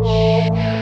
Krishna,